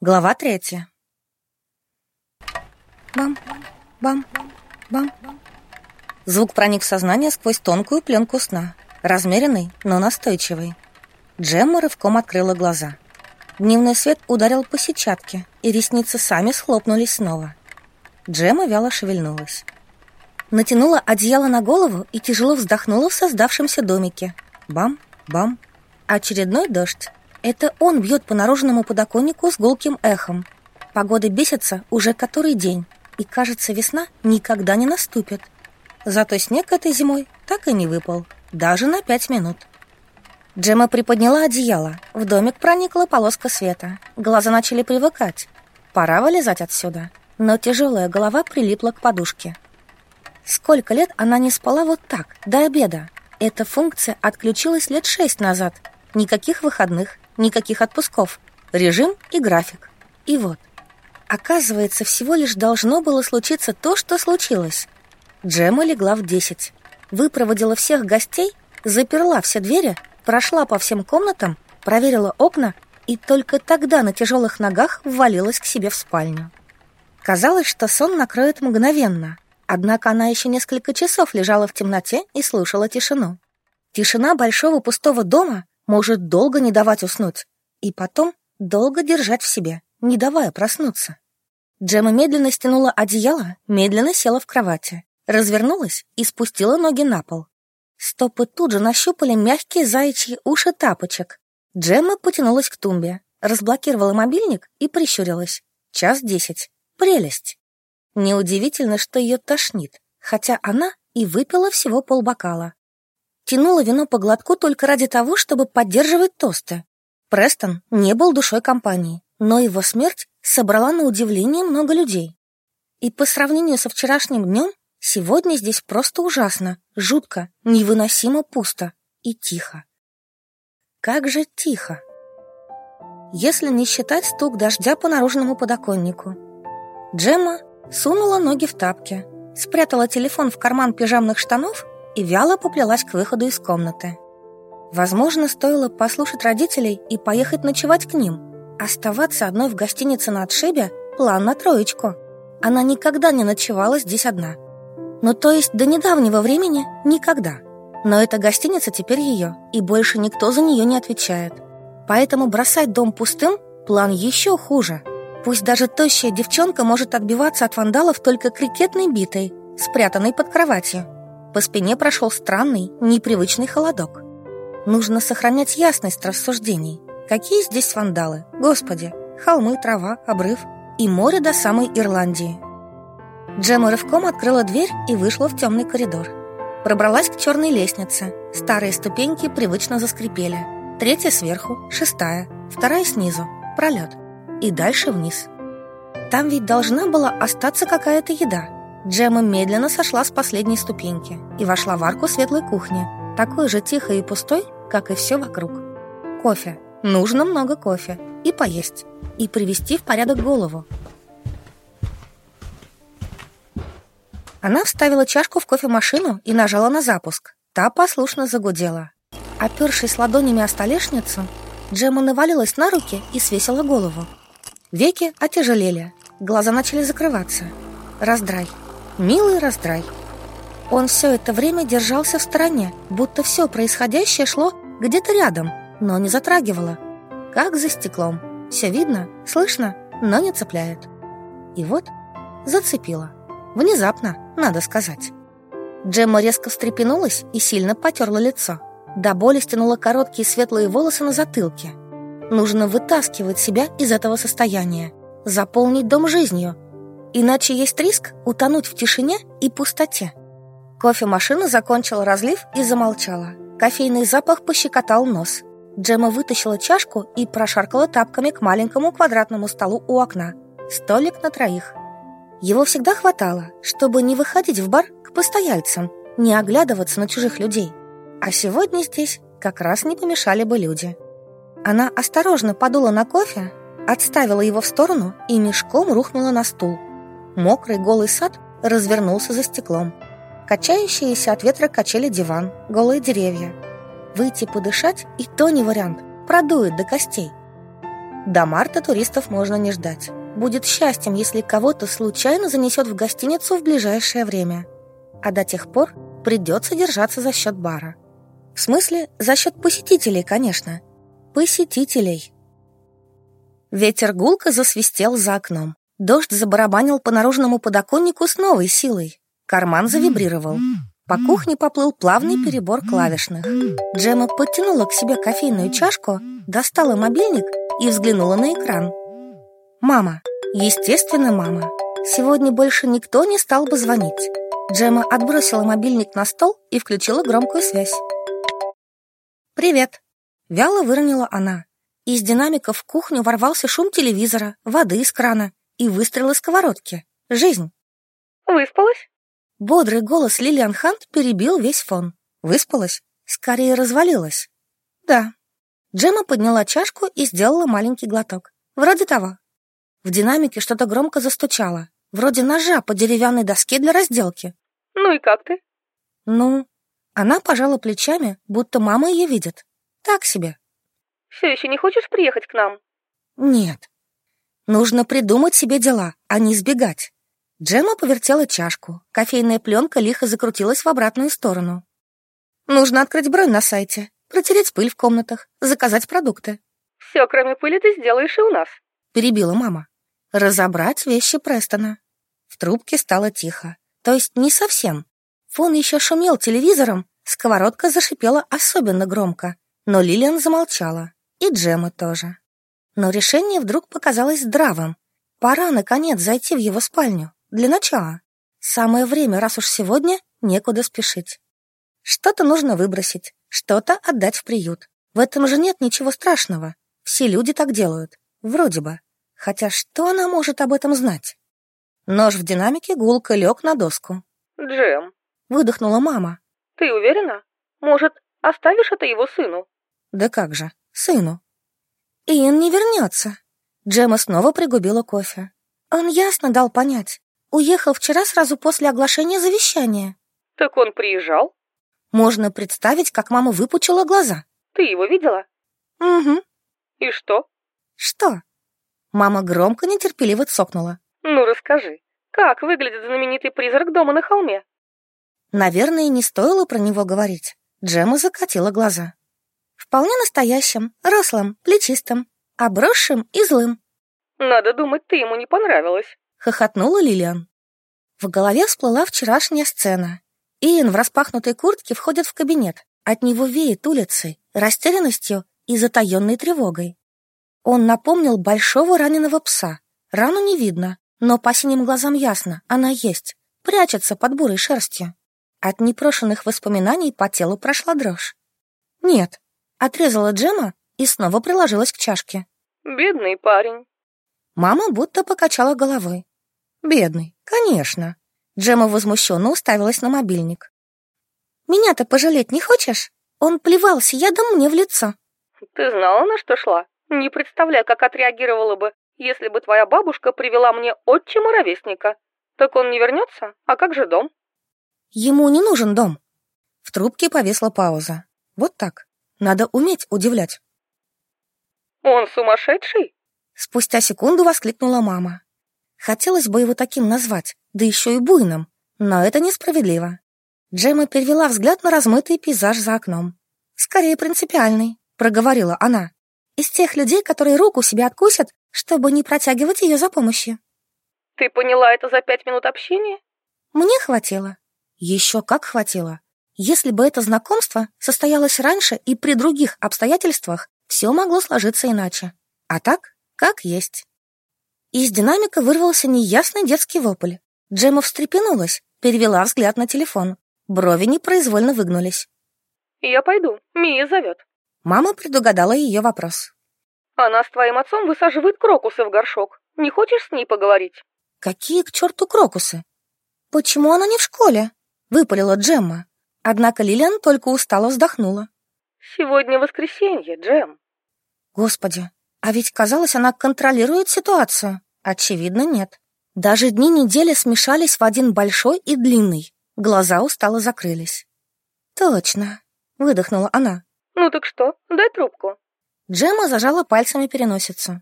Глава третья. Бам, бам, бам. Звук проник в сознание сквозь тонкую пленку сна. Размеренный, но настойчивый. Джемма рывком открыла глаза. Дневной свет ударил по сетчатке, и ресницы сами схлопнулись снова. Джемма вяло шевельнулась. Натянула одеяло на голову и тяжело вздохнула в создавшемся домике. Бам, бам. Очередной дождь. Это он бьет по наружному подоконнику с гулким эхом. Погода бесится уже который день, и, кажется, весна никогда не наступит. Зато снег этой зимой так и не выпал, даже на пять минут. Джема приподняла одеяло. В домик проникла полоска света. Глаза начали привыкать. Пора вылезать отсюда. Но тяжелая голова прилипла к подушке. Сколько лет она не спала вот так, до обеда? Эта функция отключилась лет шесть назад. Никаких выходных, никаких отпусков, режим и график. И вот, оказывается, всего лишь должно было случиться то, что случилось. Джема легла в десять, выпроводила всех гостей, заперла все двери, прошла по всем комнатам, проверила окна и только тогда на тяжелых ногах ввалилась к себе в спальню. Казалось, что сон накроет мгновенно, однако она еще несколько часов лежала в темноте и слушала тишину. Тишина большого пустого дома может долго не давать уснуть и потом долго держать в себе, не давая проснуться. Джема медленно стянула одеяло, медленно села в кровати, развернулась и спустила ноги на пол. Стопы тут же нащупали мягкие заячьи уши тапочек. Джемма потянулась к тумбе, разблокировала мобильник и прищурилась. Час десять. Прелесть. Неудивительно, что ее тошнит, хотя она и выпила всего полбокала тянула вино по глотку только ради того, чтобы поддерживать тосты. Престон не был душой компании, но его смерть собрала на удивление много людей. И по сравнению со вчерашним днем, сегодня здесь просто ужасно, жутко, невыносимо пусто и тихо. Как же тихо. Если не считать стук дождя по наружному подоконнику. Джемма сунула ноги в тапки, спрятала телефон в карман пижамных штанов и вяло поплелась к выходу из комнаты. Возможно, стоило послушать родителей и поехать ночевать к ним. Оставаться одной в гостинице на отшибе – план на троечку. Она никогда не ночевала здесь одна. Ну, то есть до недавнего времени – никогда. Но эта гостиница теперь ее, и больше никто за нее не отвечает. Поэтому бросать дом пустым – план еще хуже. Пусть даже тощая девчонка может отбиваться от вандалов только крикетной битой, спрятанной под кроватью. По спине прошел странный, непривычный холодок. Нужно сохранять ясность рассуждений. Какие здесь вандалы? Господи, холмы, трава, обрыв и море до самой Ирландии. Джема рывком открыла дверь и вышла в темный коридор. Пробралась к черной лестнице. Старые ступеньки привычно заскрипели. Третья сверху, шестая, вторая снизу, пролет. И дальше вниз. Там ведь должна была остаться какая-то еда. Джема медленно сошла с последней ступеньки и вошла в арку светлой кухни, такой же тихой и пустой, как и все вокруг. Кофе. Нужно много кофе. И поесть. И привести в порядок голову. Она вставила чашку в кофемашину и нажала на запуск. Та послушно загудела. Опершись ладонями о столешницу, Джема навалилась на руки и свесила голову. Веки отяжелели, глаза начали закрываться. Раздрай. Милый раздрай. Он все это время держался в стороне, будто все происходящее шло где-то рядом, но не затрагивало. Как за стеклом. Все видно, слышно, но не цепляет. И вот зацепило. Внезапно, надо сказать. Джемма резко встрепенулась и сильно потерла лицо. До боли стянула короткие светлые волосы на затылке. Нужно вытаскивать себя из этого состояния, заполнить дом жизнью, Иначе есть риск утонуть в тишине и пустоте. Кофемашина закончила разлив и замолчала. Кофейный запах пощекотал нос. Джема вытащила чашку и прошаркала тапками к маленькому квадратному столу у окна. Столик на троих. Его всегда хватало, чтобы не выходить в бар к постояльцам, не оглядываться на чужих людей. А сегодня здесь как раз не помешали бы люди. Она осторожно подула на кофе, отставила его в сторону и мешком рухнула на стул. Мокрый голый сад развернулся за стеклом. Качающиеся от ветра качели диван, голые деревья. Выйти подышать и то не вариант, продует до костей. До марта туристов можно не ждать. Будет счастьем, если кого-то случайно занесет в гостиницу в ближайшее время. А до тех пор придется держаться за счет бара. В смысле, за счет посетителей, конечно. Посетителей. Ветер гулко засвистел за окном. Дождь забарабанил по наружному подоконнику с новой силой. Карман завибрировал. По кухне поплыл плавный перебор клавишных. Джема подтянула к себе кофейную чашку, достала мобильник и взглянула на экран. «Мама. Естественно, мама. Сегодня больше никто не стал бы звонить». Джема отбросила мобильник на стол и включила громкую связь. «Привет!» — вяло выронила она. Из динамиков в кухню ворвался шум телевизора, воды из крана и выстрелы сковородки. Жизнь. «Выспалась?» Бодрый голос Лилиан Хант перебил весь фон. Выспалась? Скорее развалилась. Да. Джема подняла чашку и сделала маленький глоток. Вроде того. В динамике что-то громко застучало. Вроде ножа по деревянной доске для разделки. Ну и как ты? Ну, она пожала плечами, будто мама ее видит. Так себе. Все еще не хочешь приехать к нам? Нет. Нужно придумать себе дела, а не сбегать. Джема повертела чашку. Кофейная пленка лихо закрутилась в обратную сторону. Нужно открыть бронь на сайте, протереть пыль в комнатах, заказать продукты. Все, кроме пыли, ты сделаешь и у нас. Перебила мама. Разобрать вещи Престона. В трубке стало тихо. То есть не совсем. Фон еще шумел телевизором, сковородка зашипела особенно громко. Но Лилиан замолчала. И Джема тоже. Но решение вдруг показалось здравым. Пора, наконец, зайти в его спальню. Для начала. Самое время, раз уж сегодня некуда спешить. Что-то нужно выбросить, что-то отдать в приют. В этом же нет ничего страшного. Все люди так делают. Вроде бы. Хотя что она может об этом знать? Нож в динамике гулко лег на доску. «Джем», — выдохнула мама. «Ты уверена? Может, оставишь это его сыну?» «Да как же, сыну». «Иэн не вернется». Джема снова пригубила кофе. Он ясно дал понять. Уехал вчера сразу после оглашения завещания. Так он приезжал? Можно представить, как мама выпучила глаза. Ты его видела? Угу. И что? Что? Мама громко нетерпеливо цокнула. Ну, расскажи, как выглядит знаменитый призрак дома на холме? Наверное, не стоило про него говорить. Джема закатила глаза. Вполне настоящим, рослым, плечистым, обросшим и злым. Надо думать, ты ему не понравилась. — хохотнула Лилиан. В голове всплыла вчерашняя сцена. Иэн в распахнутой куртке входит в кабинет. От него веет улицей, растерянностью и затаенной тревогой. Он напомнил большого раненого пса. Рану не видно, но по синим глазам ясно, она есть, прячется под бурой шерстью. От непрошенных воспоминаний по телу прошла дрожь. «Нет», — отрезала Джема и снова приложилась к чашке. «Бедный парень». Мама будто покачала головой. Бедный, конечно. Джема возмущенно уставилась на мобильник. Меня-то пожалеть не хочешь? Он плевался ядом мне в лицо. Ты знала, на что шла? Не представляю, как отреагировала бы, если бы твоя бабушка привела мне отчима-ровесника. Так он не вернется? А как же дом? Ему не нужен дом. В трубке повесла пауза. Вот так. Надо уметь удивлять. Он сумасшедший? Спустя секунду воскликнула мама. Хотелось бы его таким назвать, да еще и буйным, но это несправедливо. Джема перевела взгляд на размытый пейзаж за окном. «Скорее принципиальный», — проговорила она. «Из тех людей, которые руку себе откусят, чтобы не протягивать ее за помощью». «Ты поняла это за пять минут общения?» «Мне хватило». «Еще как хватило. Если бы это знакомство состоялось раньше и при других обстоятельствах, все могло сложиться иначе. А так, как есть». Из динамика вырвался неясный детский вопль. Джема встрепенулась, перевела взгляд на телефон. Брови непроизвольно выгнулись. «Я пойду, Мия зовет». Мама предугадала ее вопрос. «Она с твоим отцом высаживает крокусы в горшок. Не хочешь с ней поговорить?» «Какие к черту крокусы?» «Почему она не в школе?» — выпалила Джемма. Однако Лилиан только устало вздохнула. «Сегодня воскресенье, Джем». «Господи, а ведь казалось, она контролирует ситуацию. Очевидно, нет. Даже дни недели смешались в один большой и длинный. Глаза устало закрылись. «Точно», — выдохнула она. «Ну так что, дай трубку». Джема зажала пальцами переносицу.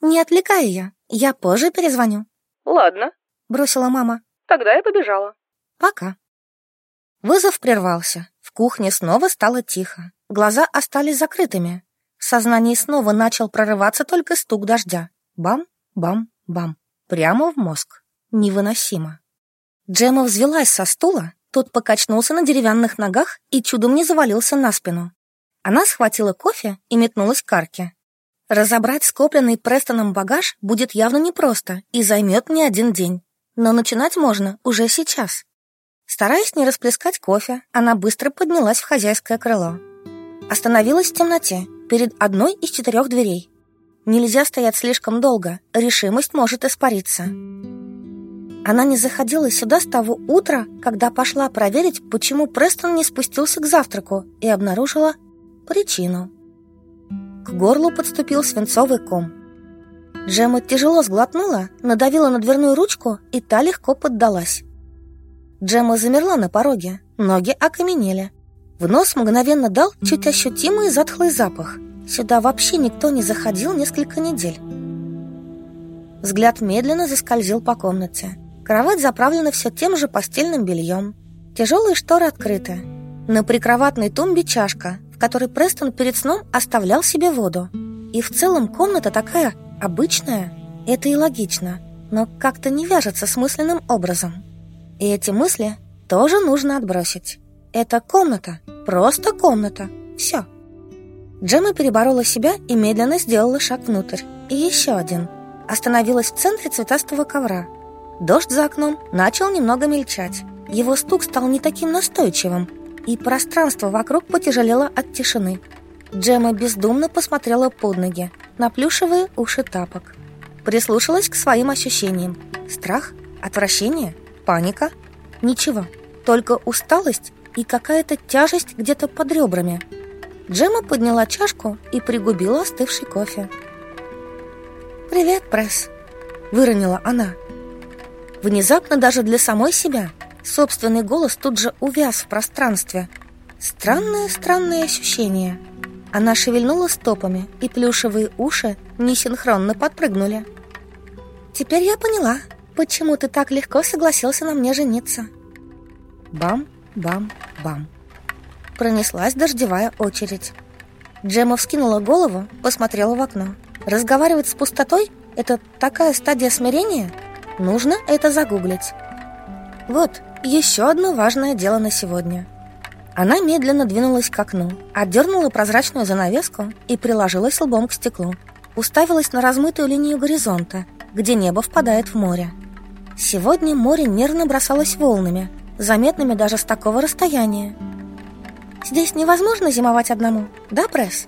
Не отвлекай ее, я позже перезвоню. Ладно, бросила мама. Тогда я побежала. Пока. Вызов прервался. В кухне снова стало тихо. Глаза остались закрытыми. В сознании снова начал прорываться только стук дождя. Бам, бам, бам. Прямо в мозг. Невыносимо. Джема взвелась со стула, тот покачнулся на деревянных ногах и чудом не завалился на спину. Она схватила кофе и метнулась к арке. Разобрать скопленный Престоном багаж будет явно непросто и займет не один день. Но начинать можно уже сейчас. Стараясь не расплескать кофе, она быстро поднялась в хозяйское крыло. Остановилась в темноте, перед одной из четырех дверей. Нельзя стоять слишком долго, решимость может испариться. Она не заходила сюда с того утра, когда пошла проверить, почему Престон не спустился к завтраку, и обнаружила причину. К горлу подступил свинцовый ком. Джема тяжело сглотнула, надавила на дверную ручку, и та легко поддалась. Джема замерла на пороге, ноги окаменели. В нос мгновенно дал чуть ощутимый затхлый запах. Сюда вообще никто не заходил несколько недель. Взгляд медленно заскользил по комнате. Кровать заправлена все тем же постельным бельем. Тяжелые шторы открыты. На прикроватной тумбе чашка, в которой Престон перед сном оставлял себе воду. И в целом комната такая обычная. Это и логично, но как-то не вяжется с мысленным образом. И эти мысли тоже нужно отбросить. Это комната, просто комната, все. Джема переборола себя и медленно сделала шаг внутрь. И еще один. Остановилась в центре цветастого ковра. Дождь за окном начал немного мельчать. Его стук стал не таким настойчивым, и пространство вокруг потяжелело от тишины. Джема бездумно посмотрела под ноги на плюшевые уши тапок. Прислушалась к своим ощущениям. Страх, отвращение, паника. Ничего, только усталость и какая-то тяжесть где-то под ребрами. Джема подняла чашку и пригубила остывший кофе. «Привет, пресс!» — выронила она. Внезапно даже для самой себя собственный голос тут же увяз в пространстве. Странное, странное ощущение. Она шевельнула стопами, и плюшевые уши несинхронно подпрыгнули. «Теперь я поняла, почему ты так легко согласился на мне жениться». Бам, бам-бам. Пронеслась дождевая очередь. Джема вскинула голову, посмотрела в окно. Разговаривать с пустотой – это такая стадия смирения? Нужно это загуглить. Вот, еще одно важное дело на сегодня. Она медленно двинулась к окну, отдернула прозрачную занавеску и приложилась лбом к стеклу. Уставилась на размытую линию горизонта, где небо впадает в море. Сегодня море нервно бросалось волнами, заметными даже с такого расстояния. Здесь невозможно зимовать одному, да, Пресс?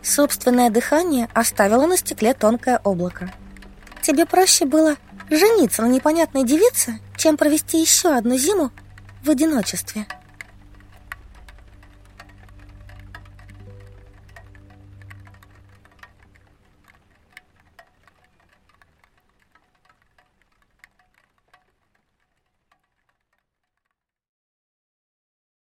Собственное дыхание оставило на стекле тонкое облако. Тебе проще было жениться на непонятной девице, чем провести еще одну зиму в одиночестве.